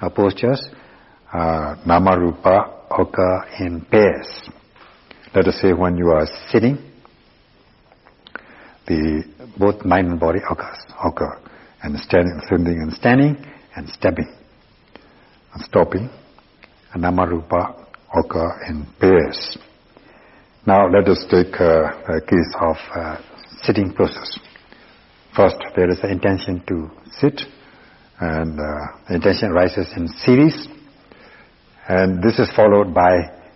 uh, postures, uh, nama occur in pairs. Let us say when you are sitting, the both mind and body occurs, occur, and standing, sitting and standing, and stepping, and stopping, and nama rupa occur in pairs. Now let us take uh, a case of uh, sitting process. First, there is the intention to sit, and uh, the intention rises in series, and this is followed by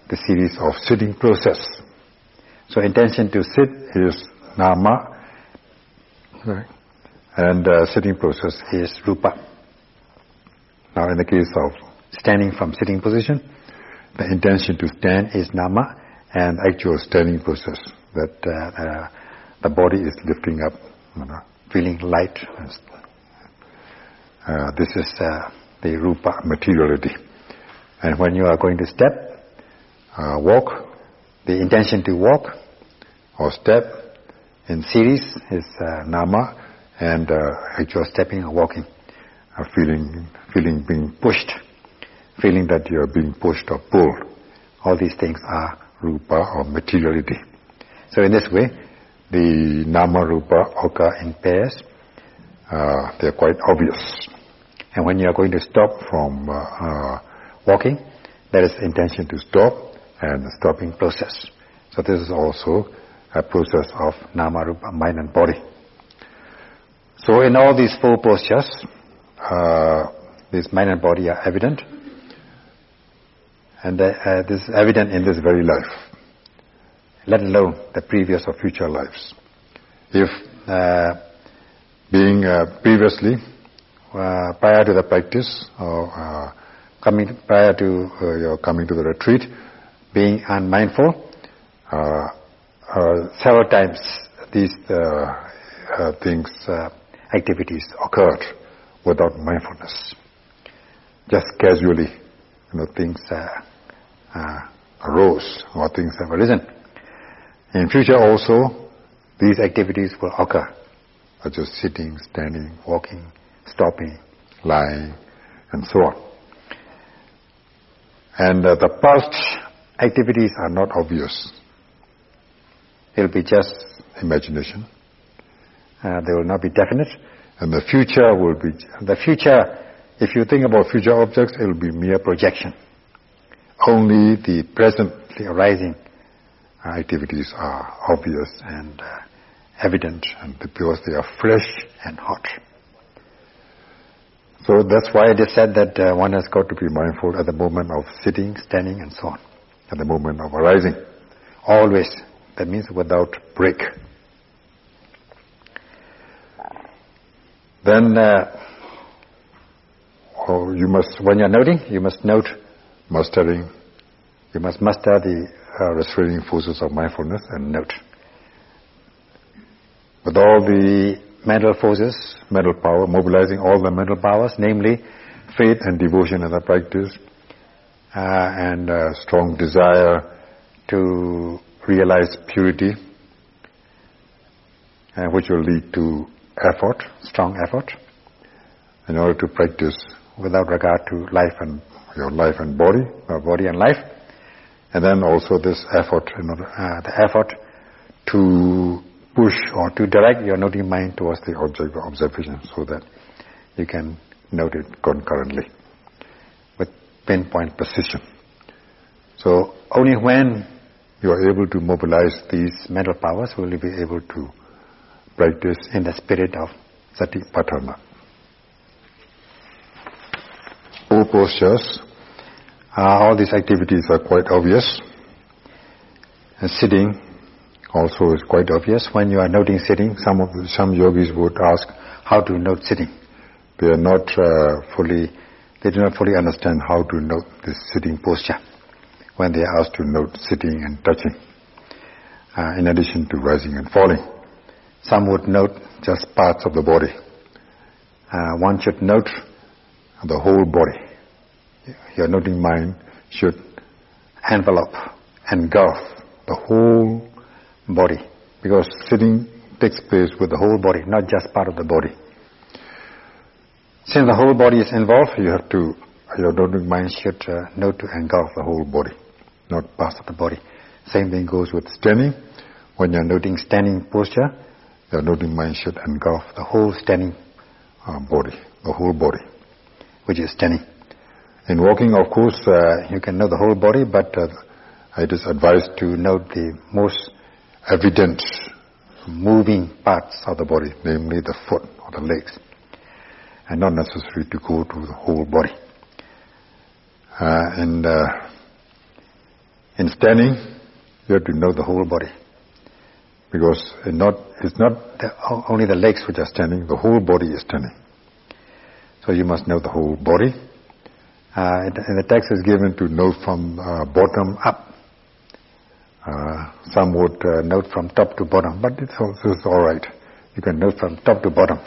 the series of sitting process. So intention to sit is nama, right? and uh, sitting process is rupa. Now in the case of standing from sitting position, the intention to stand is nama, and actual standing process that uh, uh, the body is lifting up, you know, feeling light. Uh, this is uh, the rupa materiality. And when you are going to step, uh, walk, the intention to walk or step in series is uh, nama, and actual stepping or walking, feeling feeling being pushed, feeling that you are being pushed or pulled. All these things are rupa or materiality. So in this way, the nama rupa occur in pairs. Uh, they are quite obvious. And when you are going to stop from uh, uh, walking, there is intention to stop and the stopping process. So this is also a process of nama rupa, mind and body. So in all these four postures, uh, this mind and body are evident. And uh, this is evident in this very life, let alone the previous or future lives. If uh, being uh, previously, uh, prior to the practice, or uh, coming prior to uh, your coming to the retreat, being unmindful, several times these things, activities occurred without mindfulness. Just casually, you know, things uh, arose or things have arisen. In future also, these activities will occur, such as sitting, standing, walking, stopping, lying, and so on. And uh, the past activities are not obvious. It will be just imagination. Uh, they will not be definite. And the future will be, the future, if you think about future objects, it will be mere projection only the presently arising activities are obvious and uh, evident and because they are fresh and hot. So that's why it is said that uh, one has got to be mindful at the moment of sitting, standing and so on, at the moment of arising. Always. That means without break. Then, uh, oh, you must, when you're noting, you must note mastering. You must master the uh, restraining forces of mindfulness and note. With all the mental forces, mental power, mobilizing all the mental powers, namely faith and devotion as a practice, uh, and uh, strong desire to realize purity, uh, which will lead to effort, strong effort, in order to practice without regard to life and your life and body, or body and life, and then also this effort, you know, uh, the effort to push or to direct your noting mind towards the object of observation so that you can note it concurrently with pinpoint precision. So only when you are able to mobilize these mental powers will you be able to practice in the spirit of sati satipatthana. All postures, uh, all these activities are quite obvious. And sitting also is quite obvious. When you are noting sitting, some of some yogis would ask how to note sitting. They are not uh, fully, they do not fully understand how to note this sitting posture when they are asked to note sitting and touching, uh, in addition to rising and falling. Some would note just parts of the body. Uh, one should note the whole body. Your noting mind should envelop, engulf the whole body. Because sitting takes place with the whole body, not just part of the body. Since the whole body is involved, you have to, your noting mind should uh, know to engulf the whole body, not parts of the body. Same thing goes with standing. When you're noting standing posture, your noting mind should engulf the whole standing uh, body, the whole body, which is standing. In walking, of course, uh, you can know the whole body, but uh, it is advised to note the most evident moving parts of the body, namely the foot or the legs, and not necessary to go to the whole body. Uh, and uh, in standing, you have to know the whole body, because it's not, it's not the, only the legs which are standing; the whole body is standing. So you must know the whole body. Uh, and the text is given to know from uh, bottom up. Uh, some would uh, note from top to bottom, but it's also all right. You can note from top to bottom.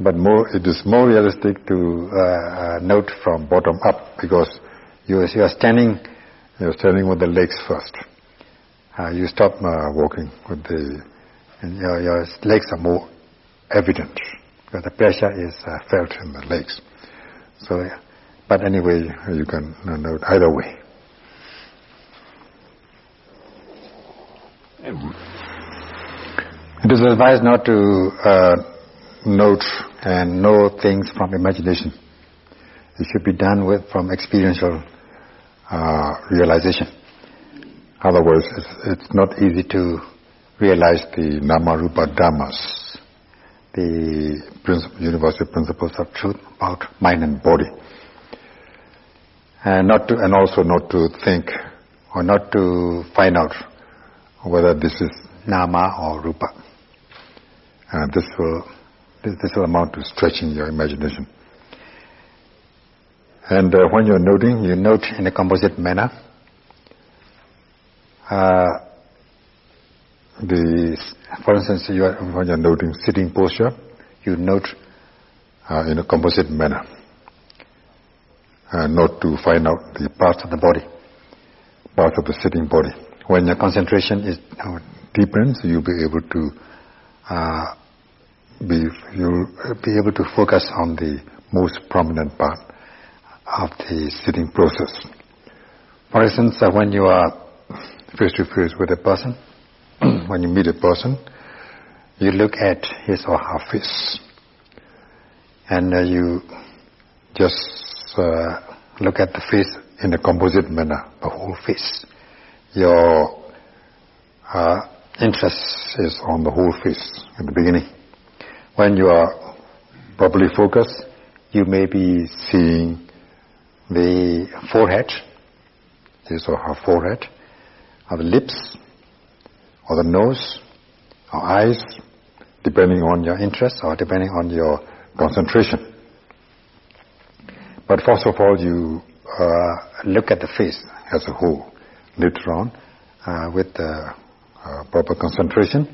but more, it is more realistic to uh, uh, note from bottom up because you, you, are standing, you are standing with the legs first. Uh, you stop walking with the, and your, your legs are more evident because the pressure is felt in the legs. So, but anyway, you can note either way. It is advised not to uh, note and know things from imagination. It should be done with from experiential uh, realization. Otherwise, it's, it's, not easy to realize the nama rupa dhammas, the principle, universal principles of truth about mind and body, and not to, and also not to think or not to find out whether this is nama or rupa. And this will, this, will amount to stretching your imagination. And uh, when you're noting, you note in a composite manner. Uh, the, for instance, you are, when you're noting sitting posture, you note uh, in a composite manner, uh, not to find out the parts of the body, parts of the sitting body when your concentration is deepens, you'll be able to uh, be you'll be able to focus on the most prominent part of the sitting process. For instance, uh, when you are face to face with a person, when you meet a person, you look at his or her face, and uh, you just uh, look at the face in a composite manner, the whole face your uh, interest is on the whole face at the beginning. When you are properly focused, you may be seeing the forehead, his or her forehead, or the lips, or the nose, or eyes, depending on your interest or depending on your concentration. But first of all, you uh, look at the face as a whole later on uh, with uh, proper concentration,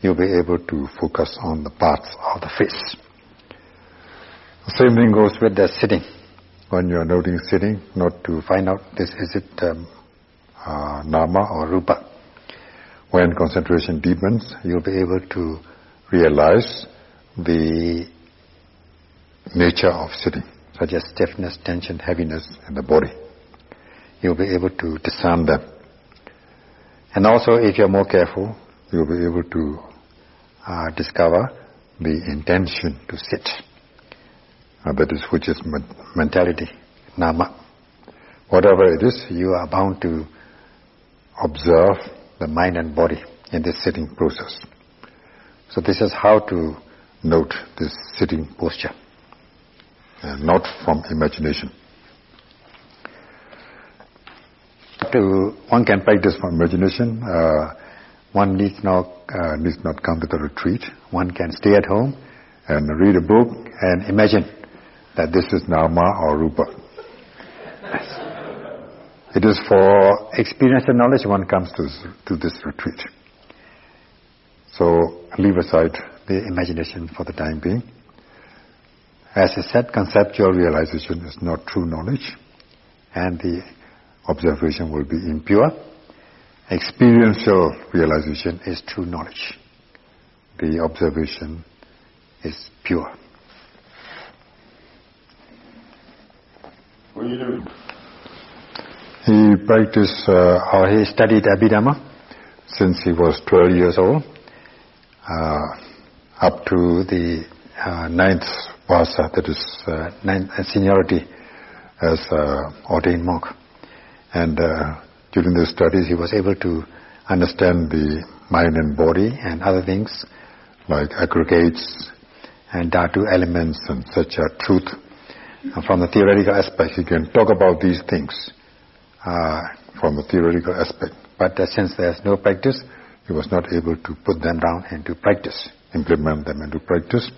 you'll be able to focus on the parts of the face. The same thing goes with the sitting. When you are noting sitting, not to find out this is it um, uh, nama or rupa. When concentration deepens, you'll be able to realize the nature of sitting, such as stiffness, tension, heaviness in the body you'll be able to discern them. And also, if you're more careful, you'll be able to uh, discover the intention to sit. Uh, that is, which is mentality, nama. Whatever it is, you are bound to observe the mind and body in this sitting process. So this is how to note this sitting posture, uh, not from imagination. To one can practice from imagination. Uh, one needs not uh, needs not come to the retreat. One can stay at home and read a book and imagine that this is nama or rupa. It is for experience and knowledge one comes to to this retreat. So leave aside the imagination for the time being. As I said, conceptual realization is not true knowledge, and the observation will be impure. Experiential realization is true knowledge. The observation is pure. What do you do? He practiced, uh, or he studied Abhidhamma since he was 12 years old, uh, up to the uh, ninth vasa, that is uh, ninth uh, seniority as uh, ordained monk. And uh, during the studies, he was able to understand the mind and body and other things like aggregates and dhatu elements and such a truth. And from the theoretical aspect, he can talk about these things uh, from the theoretical aspect. But uh, since there's no practice, he was not able to put them down into practice, implement them into practice.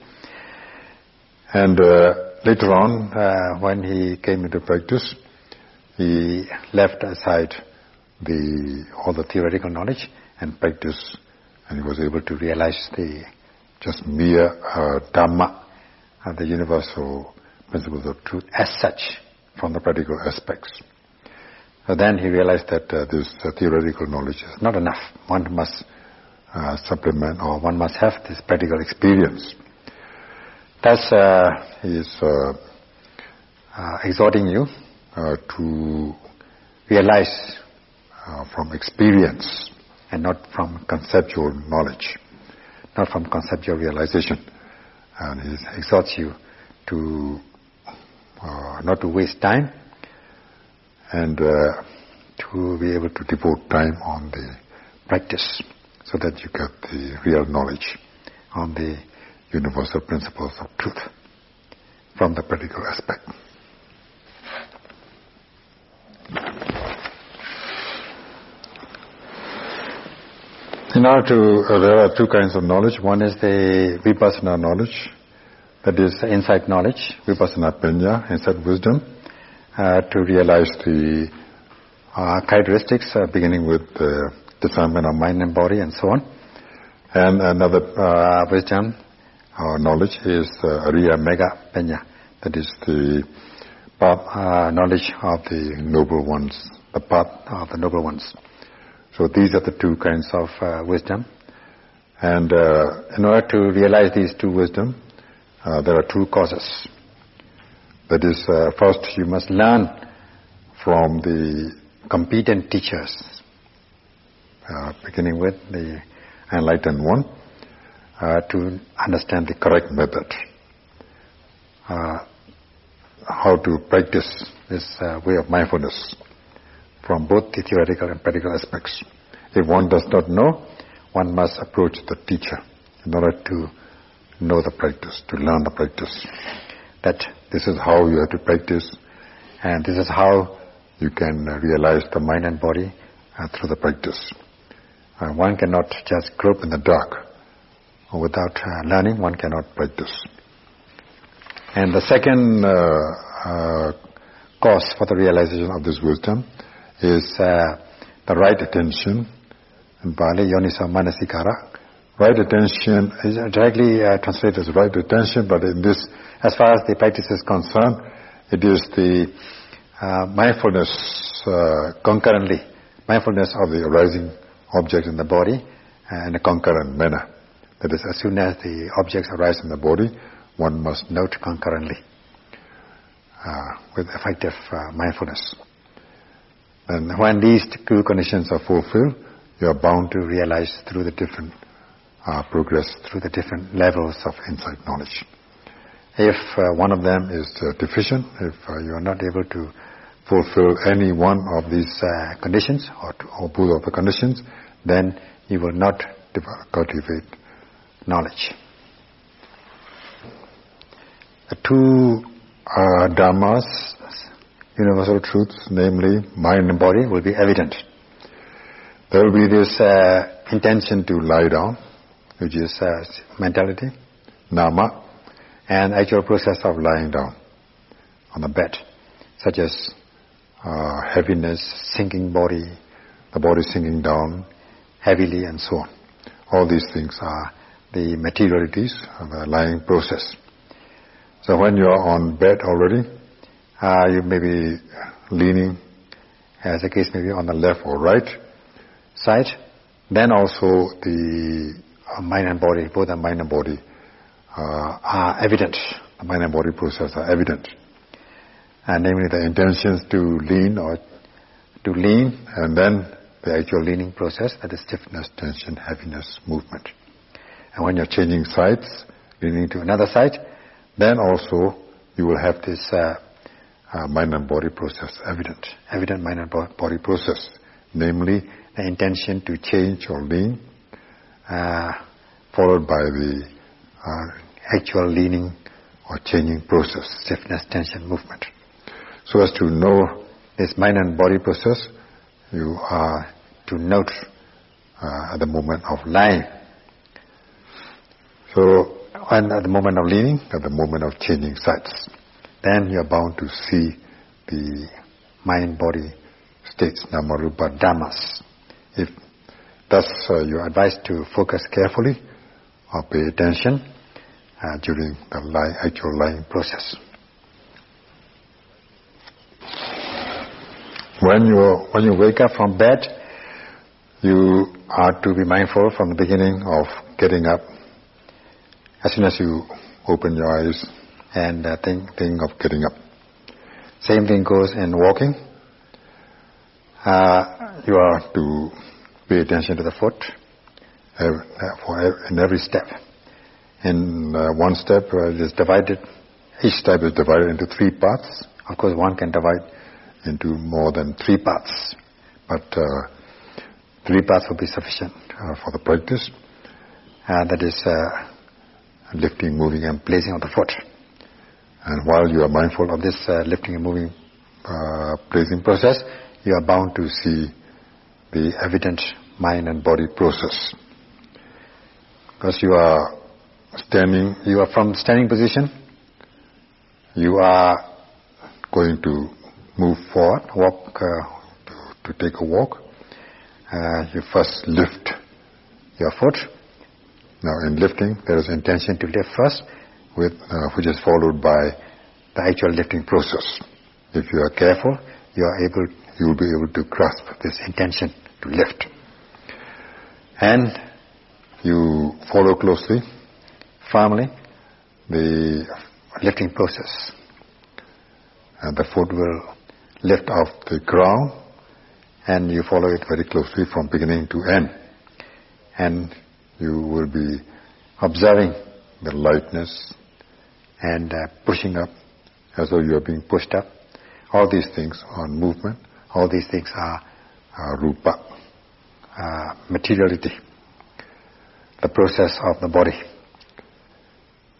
And uh, later on, uh, when he came into practice, he left aside the all the theoretical knowledge and practice, and he was able to realize the just mere uh, dhamma, uh, the universal principles of truth, as such, from the practical aspects. So then he realized that uh, this uh, theoretical knowledge is not enough. One must uh, supplement or one must have this practical experience. Thus, uh, he is uh, uh, exhorting you Uh, to realize uh, from experience and not from conceptual knowledge, not from conceptual realization. And he exhorts you to uh, not to waste time and uh, to be able to devote time on the practice so that you get the real knowledge on the universal principles of truth from the practical aspect. In order to, uh, there are two kinds of knowledge. One is the vipassana knowledge, that is insight knowledge, vipassana panya, insight wisdom uh, to realize the uh, characteristics uh, beginning with the discernment of mind and body and so on. And another wisdom or knowledge is uh, Ariya Magga Panya, that is the path, knowledge of the noble ones, the path of the noble ones. So these are the two kinds of uh, wisdom. And uh, in order to realize these two wisdom, uh, there are two causes. That is, uh, first you must learn from the competent teachers, uh, beginning with the enlightened one, uh, to understand the correct method. How to practice this way of mindfulness from both the theoretical and practical aspects. If one does not know, one must approach the teacher in order to know the practice, to learn the practice that this is how you have to practice and this is how you can realize the mind and body uh, through the practice. Uh, one cannot just grope in the dark. Without uh, learning, one cannot practice. And the second uh, uh, cause for the realization of this wisdom is uh, the right attention. In Pali, yoniso manasikara. Right attention is directly translated as right attention, but in this as far as the practice is concerned, it is the uh, mindfulness uh, concurrently, mindfulness of the arising object in the body in a concurrent manner. That is, as soon as the objects arise in the body, one must note concurrently uh, with effective uh, mindfulness. And when these two conditions are fulfilled, you are bound to realize through the different uh, progress, through the different levels of insight knowledge. If uh, one of them is uh, deficient, if uh, you are not able to fulfill any one of these uh, conditions or, to, or both of the conditions, then you will not cultivate knowledge. The two uh, dharmas, universal truths, namely mind and body, will be evident. There will be this uh, intention to lie down, which is mentality, nama, and actual process of lying down on the bed, such as uh, heaviness, sinking body, the body sinking down heavily and so on. All these things are the materialities of the lying process. So when you are on bed already, uh, you may be leaning, as the case may be, on the left or right side. Then also the uh, mind and body, both the mind and body, uh, are evident. The mind and body process are evident. And namely the intentions to lean or to lean and then the actual leaning process, that is stiffness, tension, heaviness, movement. And when you're changing sides, leaning to another side, then also you will have this uh, uh, mind and body process evident, evident mind and body process, namely the intention to change or lean, uh, followed by the uh, actual leaning or changing process, stiffness, tension, movement. So as to know this mind and body process, you are to note uh, at the moment of lying. So, and at the moment of leaning, at the moment of changing sides, then you are bound to see the mind-body states, namarupa dhammas. If thus uh, you are advised to focus carefully or pay attention uh, during the actual lying process. When you when you wake up from bed, you are to be mindful from the beginning of getting up. As soon as you open your eyes and uh, think think of getting up. Same thing goes in walking. Uh, you are to pay attention to the foot uh, for in every step. In uh, one step, uh, it is divided. Each step is divided into three parts. Of course, one can divide into more than three parts. But uh, three parts will be sufficient uh, for the practice. That is lifting, moving and placing of the foot. And while you are mindful of this uh, lifting and moving, uh, placing process, you are bound to see the evident mind and body process. Because you are standing, you are from standing position, you are going to move forward, walk, uh, to, to, take a walk, uh, you first lift your foot. Now in lifting, there is intention to lift first, with, uh, which is followed by the actual lifting process. If you are careful, you are able, you will be able to grasp this intention to lift. And you follow closely, firmly, the lifting process. And the foot will lift off the ground and you follow it very closely from beginning to end. And you will be observing the lightness and uh, pushing up as though you are being pushed up. All these things are movement. All these things are uh, rupa, uh, materiality, the process of the body.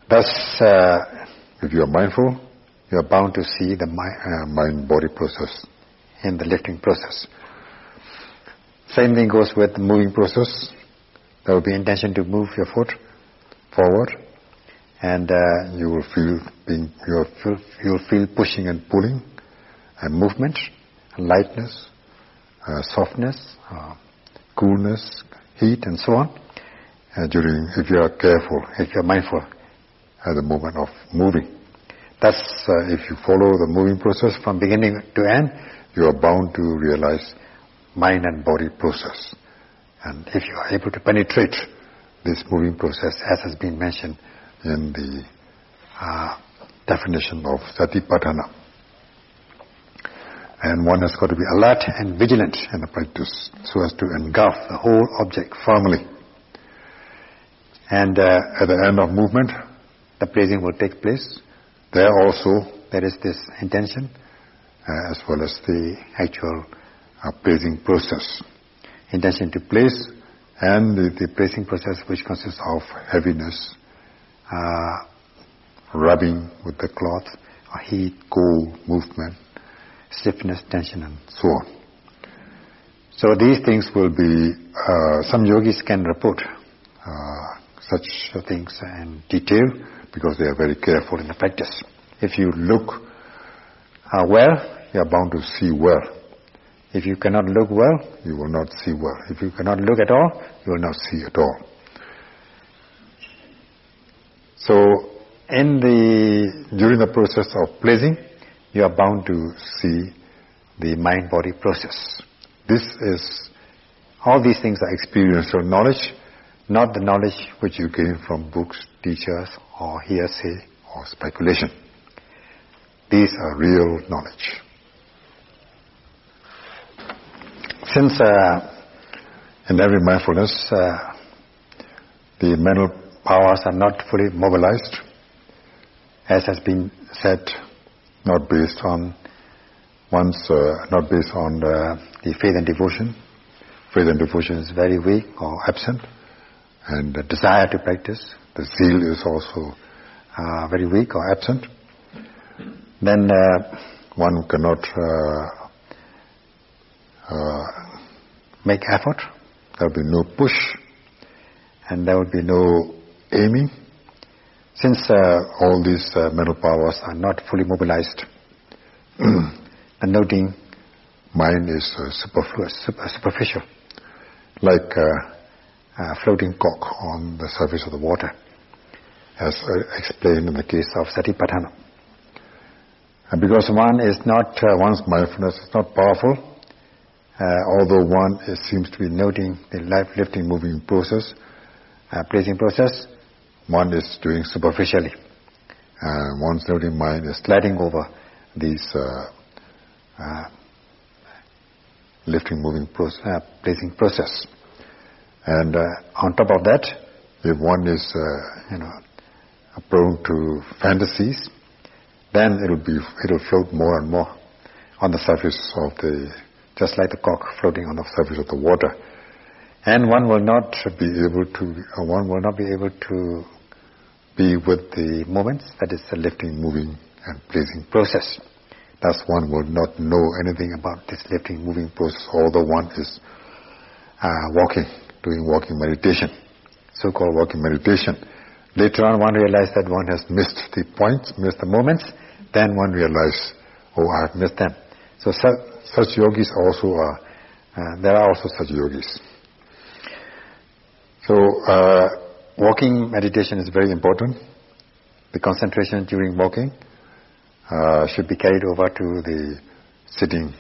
Thus, uh, if you are mindful, you are bound to see the uh, mind-body process in the lifting process. Same thing goes with the moving process. There will be intention to move your foot forward, and uh, you will feel being you will feel, you will feel pushing and pulling, and movement, and lightness, uh, softness, uh, coolness, heat, and so on. Uh, during, if you are careful, if you are mindful at the moment of moving. Thus, uh, if you follow the moving process from beginning to end, you are bound to realize mind and body process. And if you are able to penetrate this moving process, as has been mentioned in the uh, definition of satipatthana, and one has got to be alert and vigilant in the practice so as to engulf the whole object firmly. And uh, at the end of movement, the placing will take place there also, there is this intention uh, as well as the actual uh, placing process. Intention to place and the, the placing process which consists of heaviness, uh, rubbing with the cloth, heat, cold, movement, stiffness, tension and so on. So these things will be, uh, some yogis can report uh, such things in detail because they are very careful in the practice. If you look uh, well, you are bound to see well. If you cannot look well, you will not see well. If you cannot look at all, you will not see at all. So, in the during the process of pleasing, you are bound to see the mind-body process. This is all these things are experiential knowledge not the knowledge which you gain from books, teachers, or hearsay, or speculation. These are real knowledge. Since uh, in every mindfulness, uh, the mental powers are not fully mobilized, as has been said, not based on one's, uh, not based on uh, the faith and devotion. Faith and devotion is very weak or absent, and the desire to practice, the zeal is also uh, very weak or absent. Then uh, one cannot uh, uh, make effort. There will be no push, and there will be no aiming. Since uh, all these uh, mental powers are not fully mobilized, the noting mind is uh, superfluous, super, superficial, like a floating cork on the surface of the water, as explained in the case of Satipatthana. And because one is not, one's mindfulness is not powerful, uh, although one seems to be noting the life lifting moving process, uh, placing process, one is doing superficially. Uh, one's noting mind is sliding over these uh, uh, lifting moving process, uh, placing process. And on top of that, if one is, you know, prone to fantasies, then it'll be, it'll float more and more on the surface of the just like the cock floating on the surface of the water. And one will not be able to, one will not be able to be with the moments, that is the lifting, moving and placing process. Thus one will not know anything about this lifting, moving process, although one is uh, walking, doing walking meditation, so-called walking meditation. Later on one realizes that one has missed the points, missed the moments, then one realizes, oh, I have missed them. So such yogis also are, uh, there are also such yogis. So, uh, walking meditation is very important. The concentration during walking uh, should be carried over to the sitting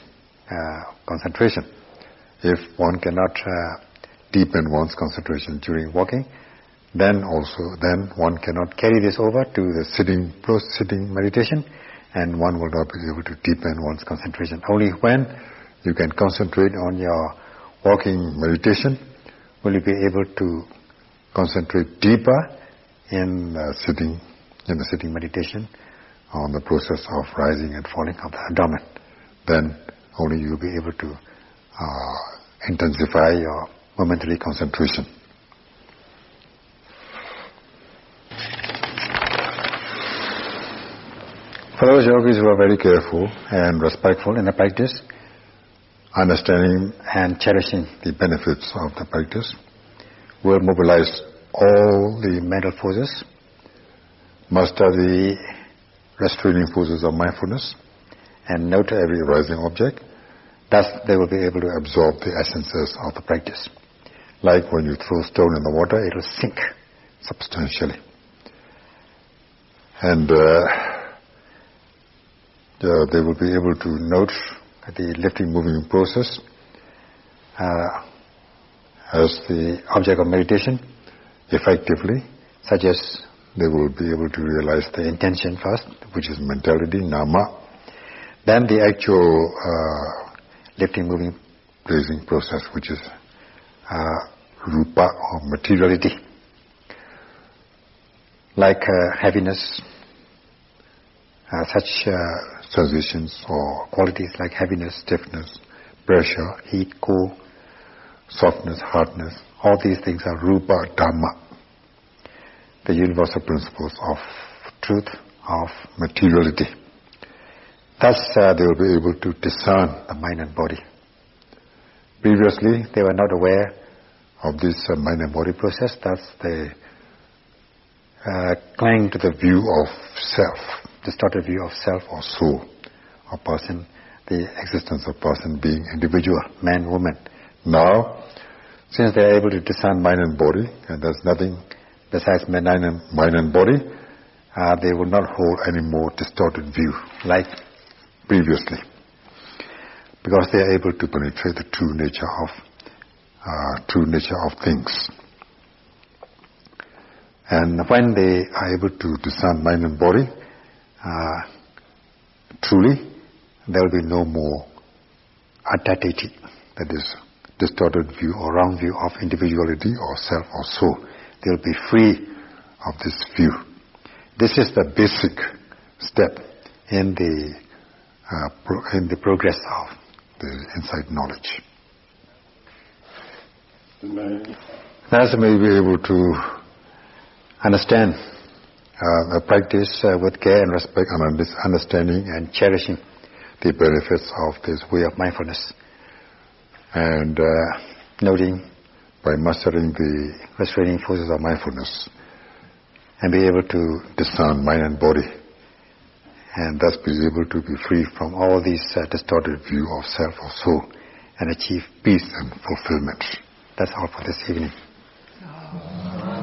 uh, concentration. If one cannot uh, deepen one's concentration during walking, then also then one cannot carry this over to the sitting sitting meditation and one will not be able to deepen one's concentration. Only when you can concentrate on your walking meditation will you be able to concentrate deeper in uh, sitting, in the sitting meditation on the process of rising and falling of the abdomen. Then only you will be able to uh, intensify your momentary concentration. For those yogis who are very careful and respectful in the practice, understanding and cherishing the benefits of the practice, will mobilize all the mental forces, master the restraining forces of mindfulness, and note every arising object. Thus, they will be able to absorb the essences of the practice. Like when you throw stone in the water, it will sink substantially. And uh, they will be able to note the lifting moving process uh, as the object of meditation effectively, such as they will be able to realize the intention first, which is mentality, nama, then the actual uh, lifting, moving, placing process, which is uh, rupa or materiality, like uh, heaviness, uh, such uh, sensations or qualities like heaviness, stiffness, pressure, heat, cool, softness, hardness. All these things are rupa dhamma, the universal principles of truth, of materiality. Thus, uh, they will be able to discern the mind and body. Previously, they were not aware of this uh, mind and body process. Thus, they uh, cling to the view of self distorted view of self or soul or person, the existence of person being individual, man, woman. Now, since they are able to discern mind and body, and there's nothing besides mind and, mind and body, uh, they will not hold any more distorted view like previously. Because they are able to penetrate the true nature of uh, true nature of things. And when they are able to discern mind and body, uh, truly, there will be no more identity, that is, distorted view or wrong view of individuality or self or soul. They will be free of this view. This is the basic step in the uh, in the progress of the insight knowledge. Thus, may be able to understand uh, practice uh, with care and respect and understanding and cherishing the benefits of this way of mindfulness and uh, noting by mastering the restraining forces of mindfulness and be able to discern mind and body and thus be able to be free from all these uh, distorted view of self or soul and achieve peace and fulfillment. That's all for this evening. Oh.